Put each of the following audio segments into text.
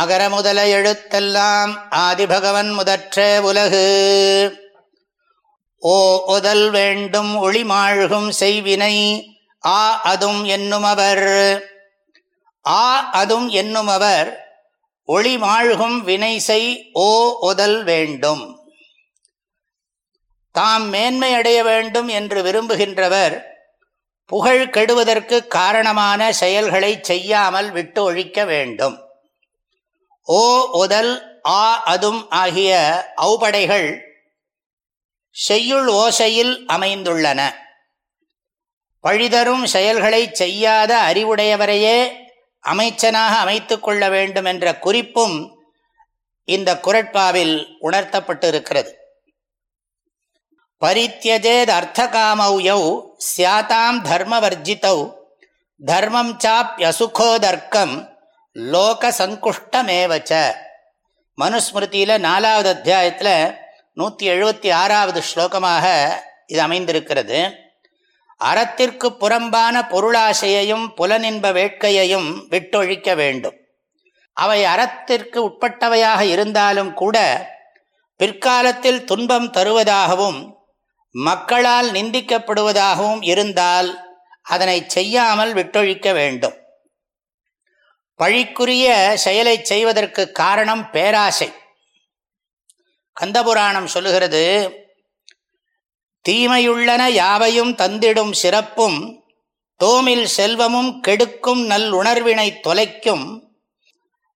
அகர முதல எழுத்தெல்லாம் ஆதிபகவன் முதற்ற உலகு. ஓ ஒதல் வேண்டும் ஒளிமாழ்கும் செய்வினை ஆ அதும் என்னுமவர். ஆ அதும் என்னுமவர் ஒளிமாழ்கும் வினை செய் ஓ ஒதல் வேண்டும். தாம் மேன்மை அடைய வேண்டும் என்று விரும்புகின்றவர் புகழ் கெடுவதற்கு காரணமான செயல்களை செய்யாமல் விட்டு ஒழிக்க வேண்டும். ஓ ஒதல் ஆ அதும் ஆகிய அவுபடைகள் செய்யுள் ஓசையில் அமைந்துள்ளன. பழிதரும் செயல்களை செய்யாத அறிவுடையவரையே அமைச்சனாக அமைத்து கொள்ள வேண்டும் என்ற குறிப்பும் இந்த குரட்பாவில் உணர்த்தப்பட்டிருக்கிறது. பரித்தியஜேத் அர்த்தகாமௌயௌ சியாதாம் தர்மவர்ஜிதௌ தர்மம் சாப்யசுகோதர்க்கம் லோக சங்குஷ்டமேவச்ச மனுஸ்மிருதியில் நாலாவது அத்தியாயத்தில் நூற்றி எழுபத்தி ஆறாவது ஸ்லோகமாக இது அமைந்திருக்கிறது. அறத்திற்கு புறம்பான பொருளாசையையும் புலனின்ப வேட்கையையும் விட்டொழிக்க வேண்டும். அவை அறத்திற்கு உட்பட்டவையாக இருந்தாலும் கூட பிற்காலத்தில் துன்பம் தருவதாகவும் மக்களால் நிந்திக்கப்படுவதாகவும் இருந்தால் அதனை செய்யாமல் விட்டொழிக்க வேண்டும். பழிக்குரிய செயலை செய்வதற்கு காரணம் பேராசை. கந்தபுராணம் சொல்லுகிறது தீமையுள்ளன யாவையும் தந்திடும் சிறப்பும் தோமில் செல்வமும் கெடுக்கும் நல் உணர்வினை தொலைக்கும்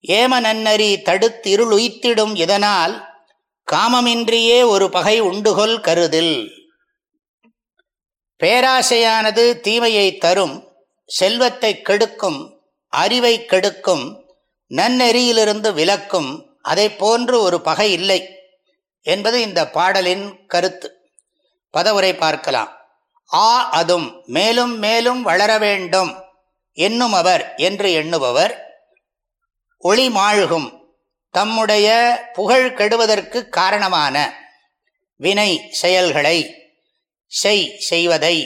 ஏம நன்னறி தடுத்து இருள் உய்த்திடும் இதனால் காமமின்றியே ஒரு பகை உண்டுகொல் கருதில். பேராசையானது தீமையை தரும் செல்வத்தை கெடுக்கும் அறிவை கெடுக்கும் நன்னெறியிலிருந்து விலக்கும் அதை போன்று ஒரு பகை இல்லை என்பது இந்த பாடலின் கருத்து. பதவுரை பார்க்கலாம். ஆ அதும் மேலும் மேலும் வளர வேண்டும் என்னும் அவர் என்று எண்ணுபவர் ஒளி மாழ்கும் தம்முடைய புகழ் கெடுவதற்கு காரணமான வினை செயல்களை செய் செய்வதை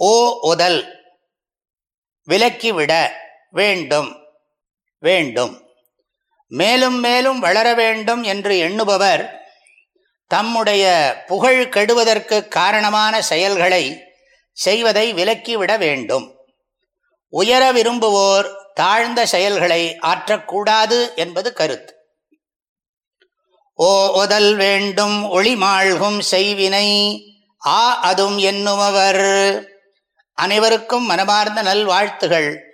ஓ உதல் விலக்கிவிட வேண்டும். வேண்டும். மேலும் மேலும் வளர வேண்டும் என்று எண்ணுபவர் தம்முடைய புகழ் கெடுவதற்கு காரணமான செயல்களை செய்வதை விலக்கிவிட வேண்டும். உயர விரும்புவோர் தாழ்ந்த செயல்களை ஆற்றக்கூடாது என்பது கருத்து. ஓ ஒதல் வேண்டும் ஒளிமாழ்கும் செய்வினை ஆ அதும் என்னுமவர். அனைவருக்கும் மனமார்ந்த நல்வாழ்த்துகள்.